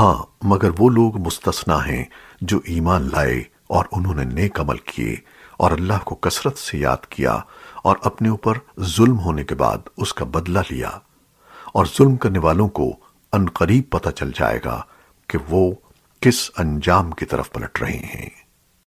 ہاں مگر وہ لوگ مستثنا ہیں جو ایمان لائے اور انہوں نے نیک عمل کیے اور اللہ کو کثرت سے یاد کیا اور اپنے اوپر ظلم ہونے کے بعد اس کا بدلہ لیا اور ظلم کرنے والوں کو عنقریب پتہ چل جائے گا کہ وہ کس انجام کی طرف پلٹ رہے ہیں۔